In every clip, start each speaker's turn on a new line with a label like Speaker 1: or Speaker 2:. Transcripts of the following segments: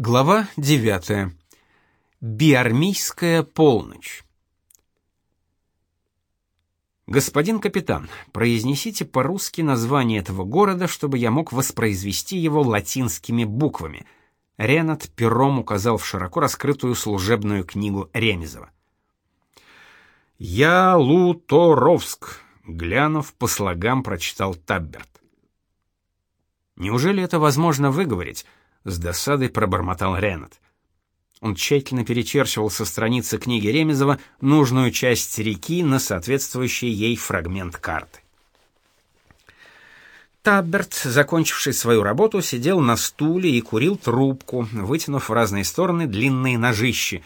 Speaker 1: Глава 9. Биармийская полночь. Господин капитан, произнесите по-русски название этого города, чтобы я мог воспроизвести его латинскими буквами. Ренат пером указал в широко раскрытую служебную книгу Ремезова. Я Луторовск, глянув по слогам, прочитал Табберт. Неужели это возможно выговорить? С досадой пробормотал Ренат. Он тщательно перечерчивал со страницы книги Ремезова нужную часть реки на соответствующий ей фрагмент карты. Табберт, закончивший свою работу, сидел на стуле и курил трубку, вытянув в разные стороны длинные ножищи.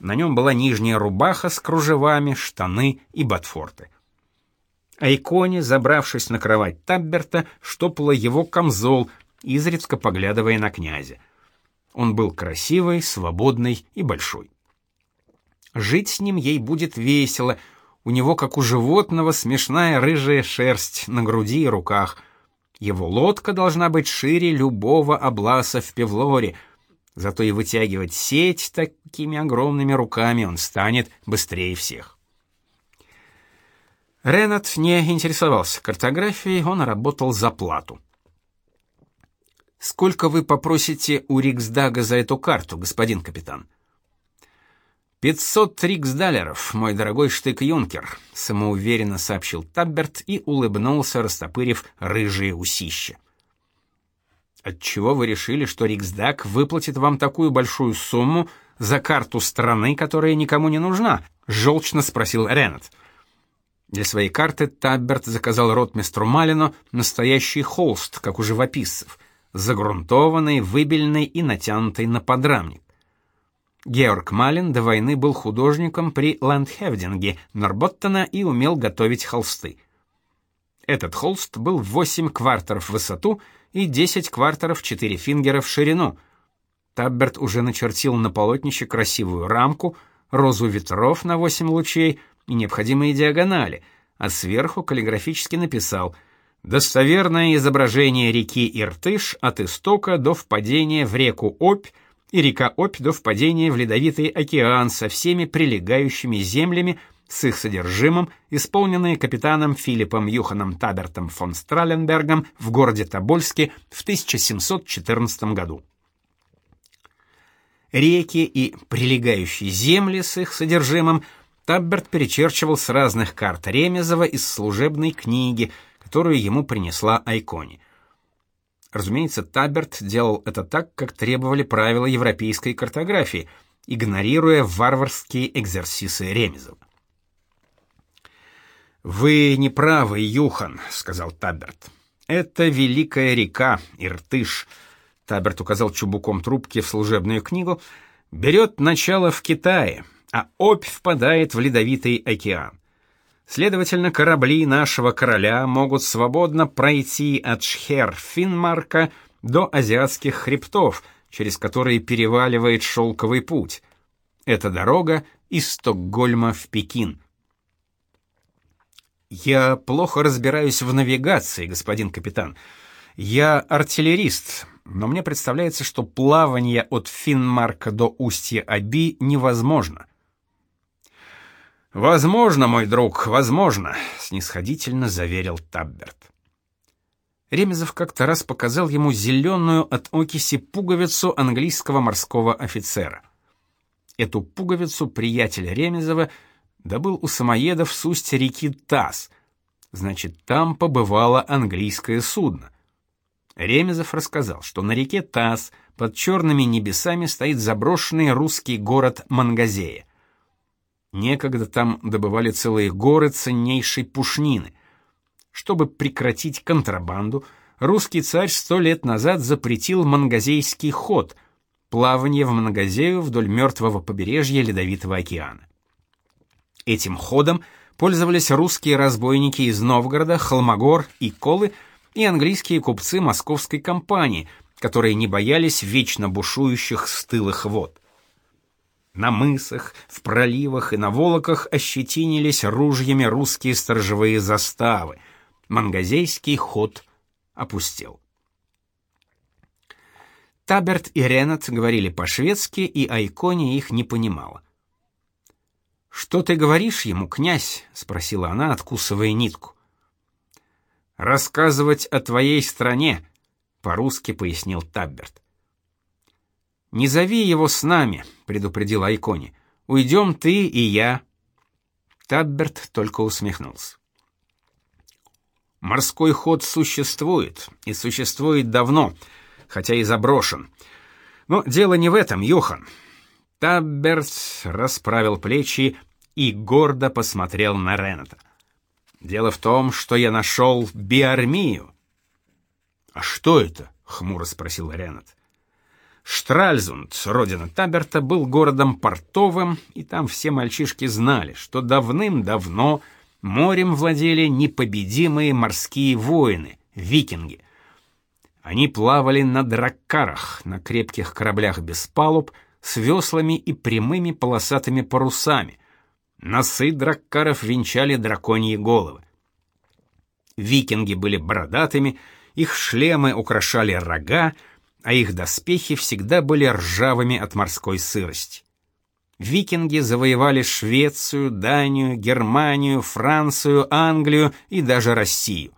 Speaker 1: На нем была нижняя рубаха с кружевами, штаны и ботфорты. А иконе, забравшись на кровать Табберта, штопала его камзол, изредка поглядывая на князя. Он был красивый, свободный и большой. Жить с ним ей будет весело. У него, как у животного, смешная рыжая шерсть на груди и руках. Его лодка должна быть шире любого обласа в Певлоре. Зато и вытягивать сеть такими огромными руками он станет быстрее всех. Ренат не интересовался картографией, он работал за плату. Сколько вы попросите у Риксдага за эту карту, господин капитан? «Пятьсот риксдалеров, мой дорогой штык-юнкер», — самоуверенно сообщил Табберт и улыбнулся, растопырив рыжие усища. «Отчего вы решили, что Риксдаг выплатит вам такую большую сумму за карту страны, которая никому не нужна?» — желчно спросил Ренат. Для своей карты Табберт заказал ротмистру Малину настоящий холст, как у живописцев — загрунтованный, выбеленный и натянутый на подрамник. Георг Малин до войны был художником при Ландхевдинге Норботтена и умел готовить холсты. Этот холст был 8 квартеров в высоту и 10 квартеров 4 фингера в ширину. Табберт уже начертил на полотнище красивую рамку, розу ветров на 8 лучей и необходимые диагонали, а сверху каллиграфически написал — Достоверное изображение реки Иртыш от истока до впадения в реку Обь и река Обь до впадения в ледовитый океан со всеми прилегающими землями с их содержимым, исполненные капитаном Филиппом Юханом Табертом фон Страленбергом в городе Тобольске в 1714 году. Реки и прилегающие земли с их содержимым Табберт перечерчивал с разных карт Ремезова из служебной книги – которую ему принесла Айкони. Разумеется, Таберт делал это так, как требовали правила европейской картографии, игнорируя варварские экзерсисы Ремезова. «Вы не правы, Юхан», — сказал Таберт. «Это великая река, Иртыш», — Таберт указал чубуком трубки в служебную книгу, — «берет начало в Китае, а Обь впадает в Ледовитый океан. Следовательно, корабли нашего короля могут свободно пройти от Шхер-Финмарка до азиатских хребтов, через которые переваливает шелковый путь. Это дорога из Стокгольма в Пекин. Я плохо разбираюсь в навигации, господин капитан. Я артиллерист, но мне представляется, что плавание от Финмарка до устья Аби невозможно. Возможно, мой друг, возможно, снисходительно заверил Табберт. Ремезов как-то раз показал ему зеленую от окиси пуговицу английского морского офицера. Эту пуговицу приятель Ремезова добыл у самоедов с устья реки Таз. Значит, там побывало английское судно. Ремезов рассказал, что на реке Таз под черными небесами стоит заброшенный русский город Мангазея. Некогда там добывали целые горы ценнейшей пушнины. Чтобы прекратить контрабанду, русский царь сто лет назад запретил мангазейский ход — плавание в Мангазею вдоль мертвого побережья Ледовитого океана. Этим ходом пользовались русские разбойники из Новгорода, Холмогор и Колы и английские купцы московской компании, которые не боялись вечно бушующих стылых вод. На мысах, в проливах и на волоках ощетинились ружьями русские сторожевые заставы. Мангазейский ход опустел. Таберт и Ренат говорили по-шведски, и Айкони их не понимала. «Что ты говоришь ему, князь?» — спросила она, откусывая нитку. «Рассказывать о твоей стране», — по-русски пояснил Табберт. «Не зови его с нами», — предупредил Айкони. «Уйдем ты и я». Табберт только усмехнулся. «Морской ход существует, и существует давно, хотя и заброшен. Но дело не в этом, Юхан». Табберт расправил плечи и гордо посмотрел на Рената. «Дело в том, что я нашел биармию». «А что это?» — хмуро спросил Ренат. Штральзунд, родина Таберта, был городом портовым, и там все мальчишки знали, что давным-давно морем владели непобедимые морские воины, викинги. Они плавали на драккарах, на крепких кораблях без палуб, с веслами и прямыми полосатыми парусами. Носы драккаров венчали драконьи головы. Викинги были бородатыми, их шлемы украшали рога, а их доспехи всегда были ржавыми от морской сырости. Викинги завоевали Швецию, Данию, Германию, Францию, Англию и даже Россию.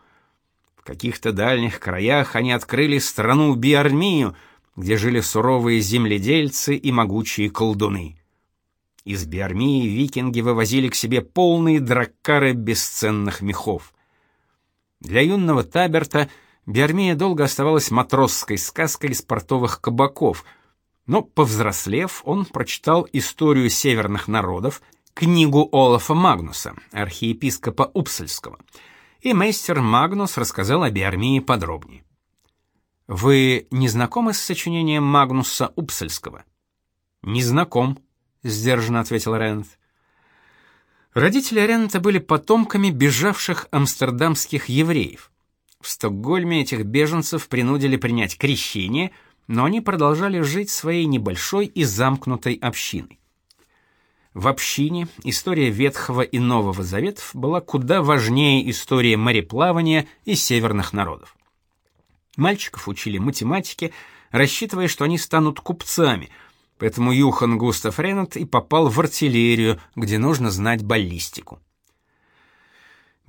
Speaker 1: В каких-то дальних краях они открыли страну Биармию, где жили суровые земледельцы и могучие колдуны. Из Биармии викинги вывозили к себе полные драккары бесценных мехов. Для юного Таберта – Биармия долго оставалась матросской сказкой из портовых кабаков, но, повзрослев, он прочитал историю северных народов, книгу Олафа Магнуса, архиепископа Упсальского, и мейстер Магнус рассказал о Биармии подробнее. «Вы не знакомы с сочинением Магнуса Упсальского?» «Не знаком», — сдержанно ответил Рент. Родители Рента были потомками бежавших амстердамских евреев. В Стокгольме этих беженцев принудили принять крещение, но они продолжали жить своей небольшой и замкнутой общиной. В общине история Ветхого и Нового Заветов была куда важнее истории мореплавания и северных народов. Мальчиков учили математике, рассчитывая, что они станут купцами, поэтому Юхан Густав Ренат и попал в артиллерию, где нужно знать баллистику.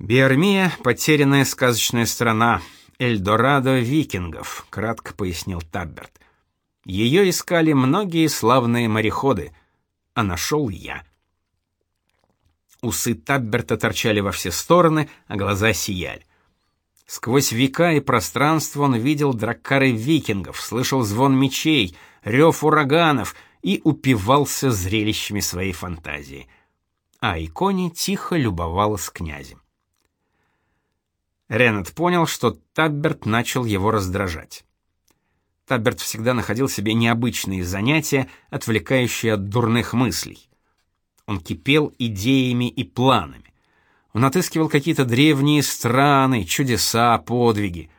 Speaker 1: Биармия — потерянная сказочная страна, Эльдорадо викингов, кратко пояснил Табберт. Ее искали многие славные мореходы, а нашел я. Усы Табберта торчали во все стороны, а глаза сияли. Сквозь века и пространство он видел драккары викингов, слышал звон мечей, рев ураганов и упивался зрелищами своей фантазии. А иконе тихо любовалась князем. Ренат понял, что Табберт начал его раздражать. Табберт всегда находил себе необычные занятия, отвлекающие от дурных мыслей. Он кипел идеями и планами. Он отыскивал какие-то древние страны, чудеса, подвиги.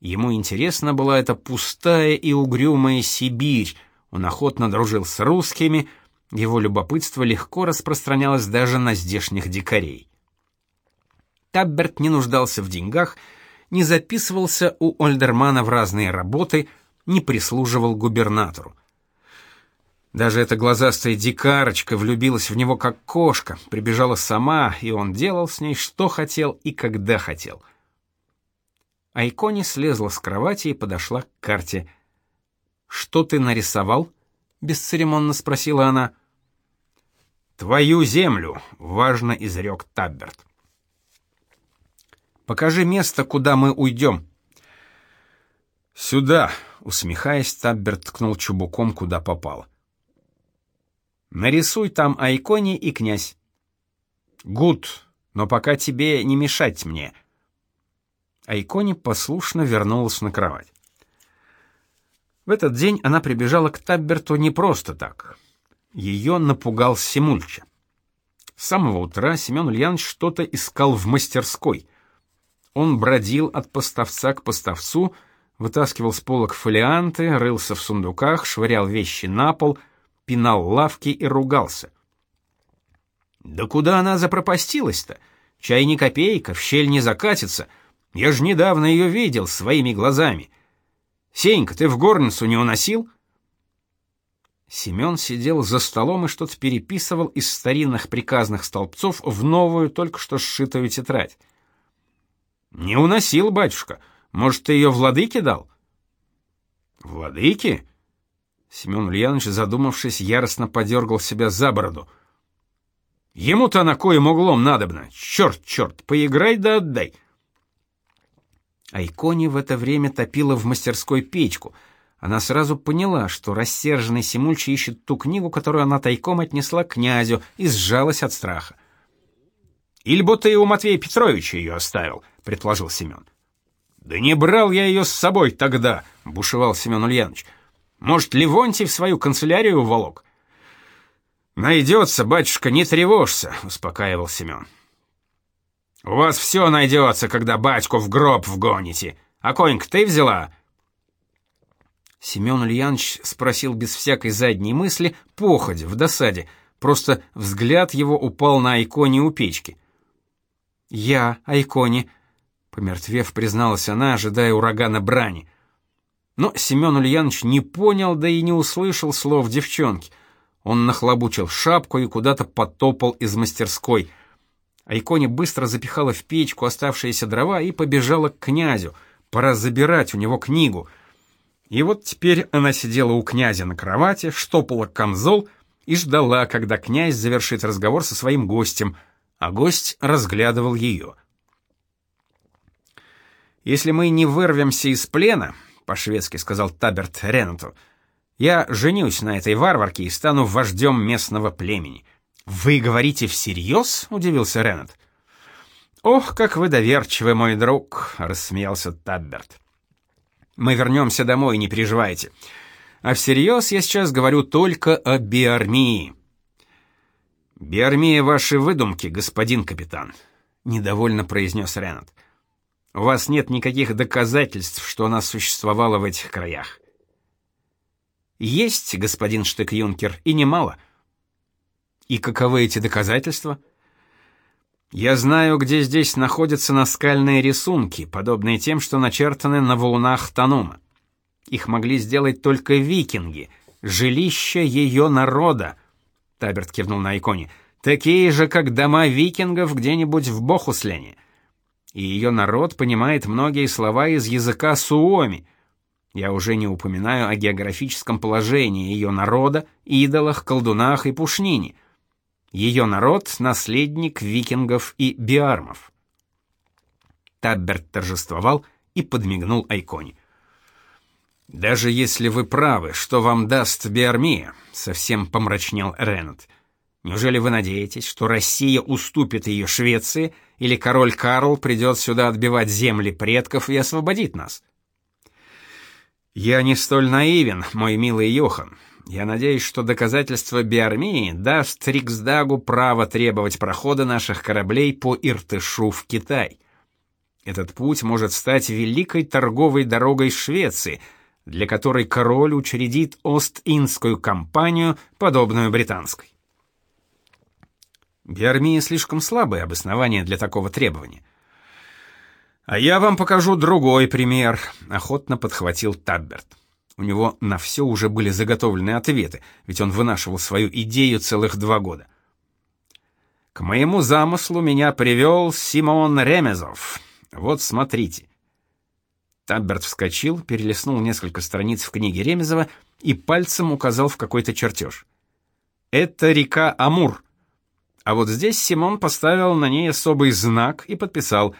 Speaker 1: Ему интересна была эта пустая и угрюмая Сибирь. Он охотно дружил с русскими, его любопытство легко распространялось даже на здешних дикарей. Табберт не нуждался в деньгах, не записывался у Ольдермана в разные работы, не прислуживал губернатору. Даже эта глазастая дикарочка влюбилась в него как кошка, прибежала сама, и он делал с ней что хотел и когда хотел. Айкони слезла с кровати и подошла к карте. «Что ты нарисовал?» — бесцеремонно спросила она. «Твою землю», — важно изрек Табберт. Покажи место, куда мы уйдем». «Сюда», — усмехаясь, Таббер ткнул чубуком, куда попал. «Нарисуй там Айкони и князь». «Гуд, но пока тебе не мешать мне». Айкони послушно вернулась на кровать. В этот день она прибежала к Табберту не просто так. Ее напугал Симульча. С самого утра Семен Ульянович что-то искал в мастерской — он бродил от поставца к поставцу, вытаскивал с полок фолианты, рылся в сундуках, швырял вещи на пол, пинал лавки и ругался. «Да куда она запропастилась-то? Чай не копейка, в щель не закатится. Я ж недавно ее видел своими глазами». Сенька, ты в горницу не уносил?» Семен сидел за столом и что-то переписывал из старинных приказных столбцов в новую, только что сшитую тетрадь. «Не уносил, батюшка. Может, ты ее владыке дал?» «Владыке?» Семен Ульянович, задумавшись, яростно подергал себя за бороду. «Ему-то на коем углом надобно. Черт, черт, поиграй да отдай!» Айкони в это время топила в мастерской печку. Она сразу поняла, что рассерженный Симульчи ищет ту книгу, которую она тайком отнесла князю, и сжалась от страха. «Или будто и у Матвея Петровича ее оставил», — предположил Семен. «Да не брал я ее с собой тогда», — бушевал Семен Ульянович. «Может, Левонтий в свою канцелярию уволок?» «Найдется, батюшка, не тревожься», — успокаивал Семен. «У вас все найдется, когда батьку в гроб вгоните. А конька ты взяла?» Семен Ульянович спросил без всякой задней мысли, походя, в досаде. Просто взгляд его упал на Айконе у печки. «Я, Айконе», — помертвев, призналась она, ожидая урагана брани. Но Семен Ульянович не понял, да и не услышал слов девчонки. Он нахлобучил шапку и куда-то потопал из мастерской. Айконе быстро запихала в печку оставшиеся дрова и побежала к князю. Пора забирать у него книгу. И вот теперь она сидела у князя на кровати, штопала камзол и ждала, когда князь завершит разговор со своим гостем, а гость разглядывал ее. «Если мы не вырвемся из плена», — по-шведски сказал Таберт Ренату, — «я женюсь на этой варварке и стану вождем местного племени». «Вы говорите всерьез?» — удивился Ренат. «Ох, как вы доверчивы, мой друг!» — рассмеялся Табберт. «Мы вернемся домой, не переживайте. А всерьез я сейчас говорю только о биармии». «Биармия — ваши выдумки, господин капитан», — недовольно произнес Ренат. «У вас нет никаких доказательств, что она существовала в этих краях». «Есть, господин Штык-Юнкер, и немало». И каковы эти доказательства? Я знаю, где здесь находятся наскальные рисунки, подобные тем, что начертаны на валунах Танума. Их могли сделать только викинги, жилища ее народа. Таберт кивнул на иконе. Такие же, как дома викингов где-нибудь в Бохуслене. И ее народ понимает многие слова из языка суоми. Я уже не упоминаю о географическом положении ее народа, идолах, колдунах и пушнине — ее народ — наследник викингов и биармов. Табберт торжествовал и подмигнул Айконе. «Даже если вы правы, что вам даст биармия?» — совсем помрачнел Ренат. «Неужели вы надеетесь, что Россия уступит ее Швеции, или король Карл придет сюда отбивать земли предков и освободит нас?» «Я не столь наивен, мой милый Йохан. Я надеюсь, что доказательство биармии даст Риксдагу право требовать прохода наших кораблей по Иртышу в Китай. Этот путь может стать великой торговой дорогой Швеции, для которой король учредит Ост-Индскую компанию, подобную британской. Биармия слишком слабое обоснование для такого требования. А я вам покажу другой пример, охотно подхватил Табберт. У него на все уже были заготовлены ответы, ведь он вынашивал свою идею целых два года. К моему замыслу меня привел Симон Ремезов. Вот смотрите. Табберт вскочил, перелистнул несколько страниц в книге Ремезова и пальцем указал в какой-то чертеж. Это река Амур. А вот здесь Симон поставил на ней особый знак и подписал: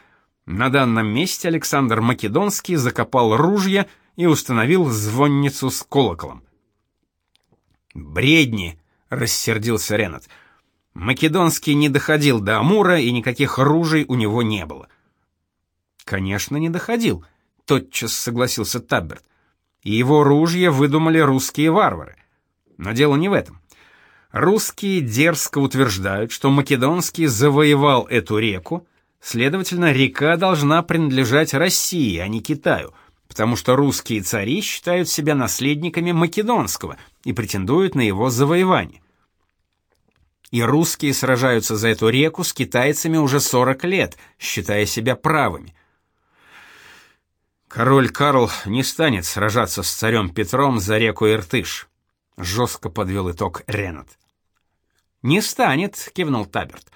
Speaker 1: на данном месте Александр Македонский закопал ружья и установил звонницу с колоколом. «Бредни!» — рассердился Ренат. «Македонский не доходил до Амура, и никаких ружей у него не было». «Конечно, не доходил», — тотчас согласился Табберт. «И его ружья выдумали русские варвары. Но дело не в этом. Русские дерзко утверждают, что Македонский завоевал эту реку, следовательно, река должна принадлежать России, а не Китаю, потому что русские цари считают себя наследниками македонского и претендуют на его завоевание. И русские сражаются за эту реку с китайцами уже 40 лет, считая себя правыми. Король Карл не станет сражаться с царем Петром за реку Иртыш, жестко подвел итог Ренат. Не станет, кивнул Таберт.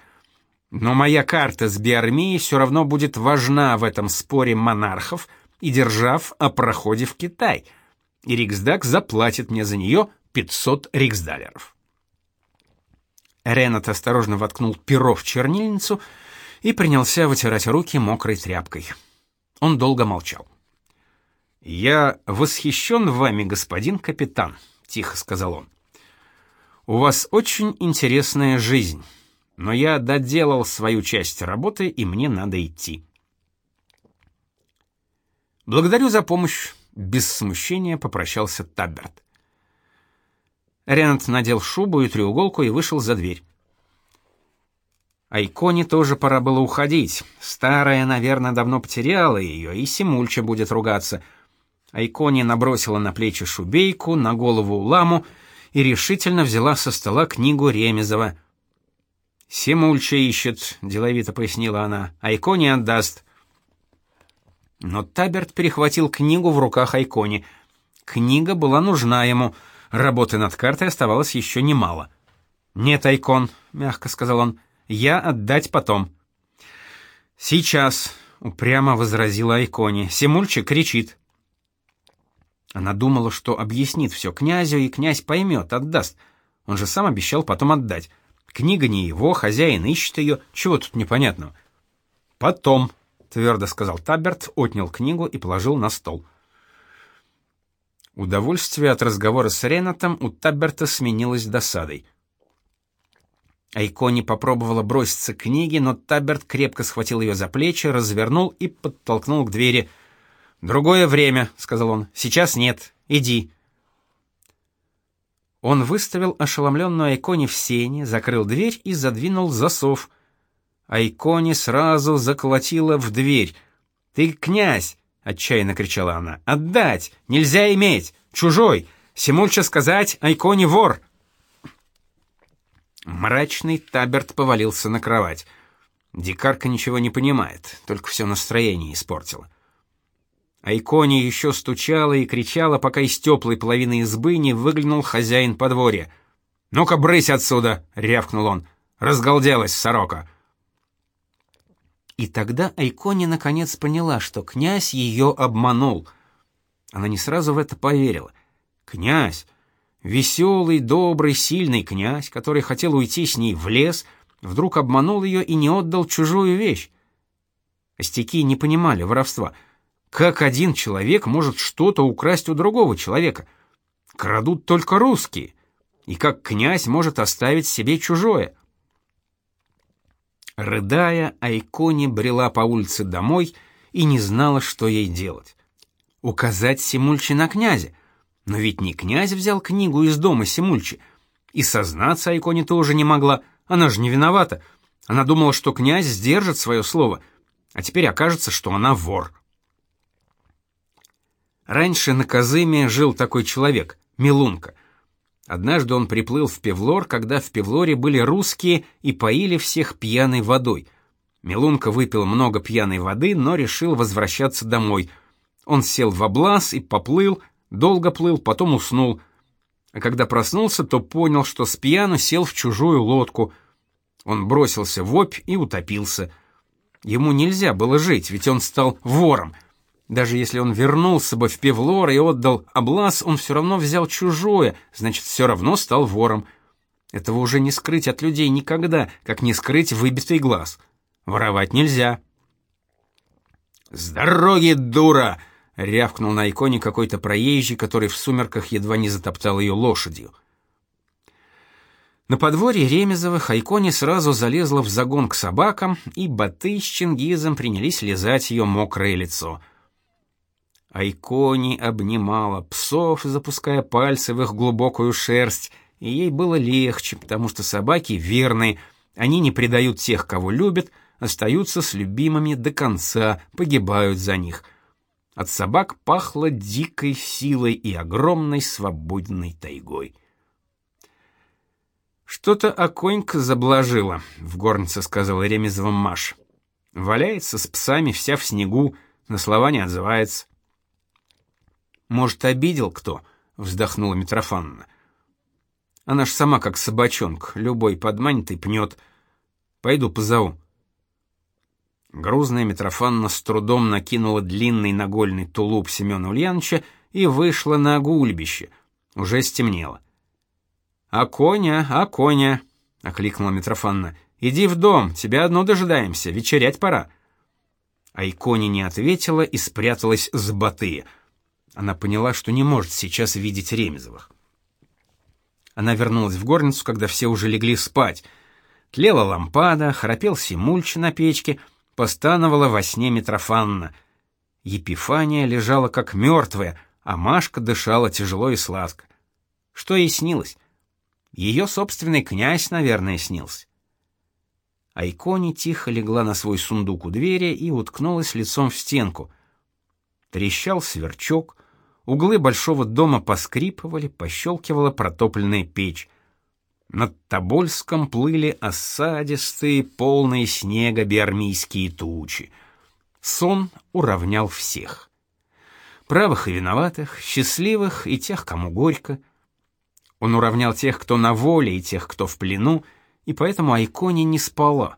Speaker 1: Но моя карта с Биармией все равно будет важна в этом споре монархов и держав о проходе в Китай. И Риксдаг заплатит мне за нее 500 риксдалеров. Ренат осторожно воткнул перо в чернильницу и принялся вытирать руки мокрой тряпкой. Он долго молчал. «Я восхищен вами, господин капитан», — тихо сказал он. «У вас очень интересная жизнь, но я доделал свою часть работы, и мне надо идти». «Благодарю за помощь», — без смущения попрощался Табберт. Ренат надел шубу и треуголку и вышел за дверь. Айконе тоже пора было уходить. Старая, наверное, давно потеряла ее, и Симульча будет ругаться — Айкони набросила на плечи шубейку, на голову ламу и решительно взяла со стола книгу Ремезова. «Симульча ищет», — деловито пояснила она, — «Айкони отдаст». Но Таберт перехватил книгу в руках Айкони. Книга была нужна ему, работы над картой оставалось еще немало. «Нет, Айкон», — мягко сказал он, — «я отдать потом». «Сейчас», — упрямо возразила Айкони, — Симульча кричит. Она думала, что объяснит все князю, и князь поймет, отдаст. Он же сам обещал потом отдать. Книга не его, хозяин ищет ее, чего тут непонятного? Потом, твердо сказал Таберт, отнял книгу и положил на стол. Удовольствие от разговора с Ренатом у Таберта сменилось досадой. Айкони попробовала броситься к книге, но Таберт крепко схватил ее за плечи, развернул и подтолкнул к двери — «Другое время», — сказал он. «Сейчас нет. Иди». Он выставил ошеломленную Айкони в сене, закрыл дверь и задвинул засов. Айкони сразу заколотила в дверь. «Ты князь!» — отчаянно кричала она. «Отдать! Нельзя иметь! Чужой! Симульча сказать, Айкони вор!» Мрачный Таберт повалился на кровать. Дикарка ничего не понимает, только все настроение испортила. Айкони еще стучала и кричала, пока из теплой половины избы не выглянул хозяин подворья. «Ну-ка, брысь отсюда!» — рявкнул он. «Разгалделась сорока!» И тогда Айкони наконец поняла, что князь ее обманул. Она не сразу в это поверила. Князь, веселый, добрый, сильный князь, который хотел уйти с ней в лес, вдруг обманул ее и не отдал чужую вещь. Остяки не понимали воровства — как один человек может что-то украсть у другого человека? Крадут только русские. И как князь может оставить себе чужое? Рыдая, Айкони брела по улице домой и не знала, что ей делать. Указать Симульчи на князя. Но ведь не князь взял книгу из дома Симульчи. И сознаться Айкони тоже не могла. Она же не виновата. Она думала, что князь сдержит свое слово. А теперь окажется, что она вор. Раньше на Казыме жил такой человек, Милунка. Однажды он приплыл в Певлор, когда в Певлоре были русские и поили всех пьяной водой. Милунка выпил много пьяной воды, но решил возвращаться домой. Он сел в облаз и поплыл, долго плыл, потом уснул. А когда проснулся, то понял, что с пьяну сел в чужую лодку. Он бросился в опь и утопился. Ему нельзя было жить, ведь он стал вором — даже если он вернулся бы в Певлор и отдал облаз, он все равно взял чужое, значит, все равно стал вором. Этого уже не скрыть от людей никогда, как не скрыть выбитый глаз. Воровать нельзя. «С дороги, дура!» — рявкнул на иконе какой-то проезжий, который в сумерках едва не затоптал ее лошадью. На подворье Ремезовых Айконе сразу залезла в загон к собакам, и Баты с Чингизом принялись лизать ее мокрое лицо — Айкони обнимала псов, запуская пальцы в их глубокую шерсть, и ей было легче, потому что собаки верные, они не предают тех, кого любят, остаются с любимыми до конца, погибают за них. От собак пахло дикой силой и огромной свободной тайгой. «Что-то оконька заблажила», — в горнице сказала Ремезова Маш. «Валяется с псами вся в снегу, на слова не отзывается». Может, обидел кто? вздохнула Митрофановна. Она ж сама как собачонка, любой подманит и пнет. Пойду позову. Грузная Митрофановна с трудом накинула длинный нагольный тулуп Семена Ульяновича и вышла на гульбище. Уже стемнело. «А коня, а коня!» — окликнула Митрофановна. «Иди в дом, тебя одно дожидаемся, вечерять пора». А Иконя не ответила и спряталась с Батыя. Она поняла, что не может сейчас видеть Ремезовых. Она вернулась в горницу, когда все уже легли спать. Тлела лампада, храпел Симульч на печке, постановала во сне Митрофанна. Епифания лежала как мертвая, а Машка дышала тяжело и сладко. Что ей снилось? Ее собственный князь, наверное, снился. А Икони тихо легла на свой сундук у двери и уткнулась лицом в стенку. Трещал сверчок, углы большого дома поскрипывали, пощелкивала протопленная печь. Над Тобольском плыли осадистые, полные снега биармийские тучи. Сон уравнял всех. Правых и виноватых, счастливых и тех, кому горько — он уравнял тех, кто на воле, и тех, кто в плену, и поэтому Айкони не спала.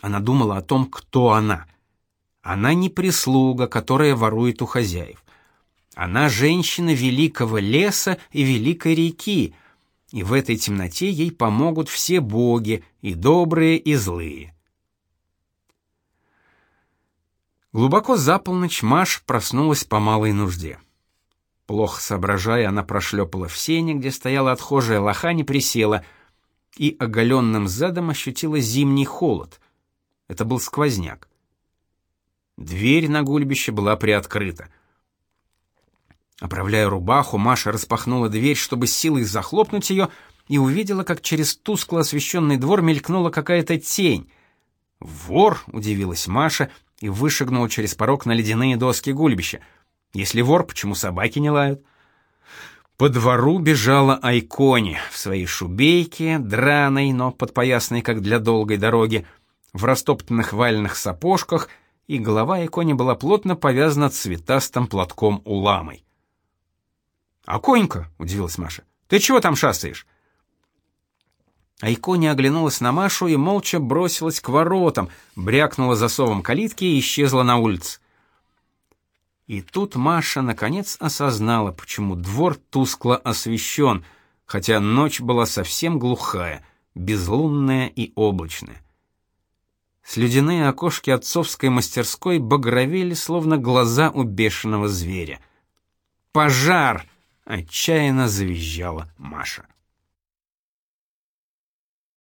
Speaker 1: Она думала о том, кто она. Она не прислуга, которая ворует у хозяев. Она женщина великого леса и великой реки, и в этой темноте ей помогут все боги, и добрые, и злые. Глубоко за полночь Маш проснулась по малой нужде. Плохо соображая, она прошлепала в сене, где стояла отхожая лохань и присела, и оголенным задом ощутила зимний холод. Это был сквозняк. Дверь на гульбище была приоткрыта. Оправляя рубаху, Маша распахнула дверь, чтобы силой захлопнуть ее, и увидела, как через тускло освещенный двор мелькнула какая-то тень. «Вор!» — удивилась Маша и вышагнула через порог на ледяные доски гульбища — если вор, почему собаки не лают? По двору бежала Айкони в своей шубейке, драной, но подпоясной, как для долгой дороги, в растоптанных вальных сапожках, и голова Айкони была плотно повязана цветастым платком уламой. «Аконька!» — удивилась Маша. «Ты чего там шастаешь?» Айкони оглянулась на Машу и молча бросилась к воротам, брякнула засовом калитки и исчезла на улице. И тут Маша наконец осознала, почему двор тускло освещен, хотя ночь была совсем глухая, безлунная и облачная. Слюдяные окошки отцовской мастерской багровели, словно глаза у бешеного зверя. «Пожар!» — отчаянно завизжала Маша.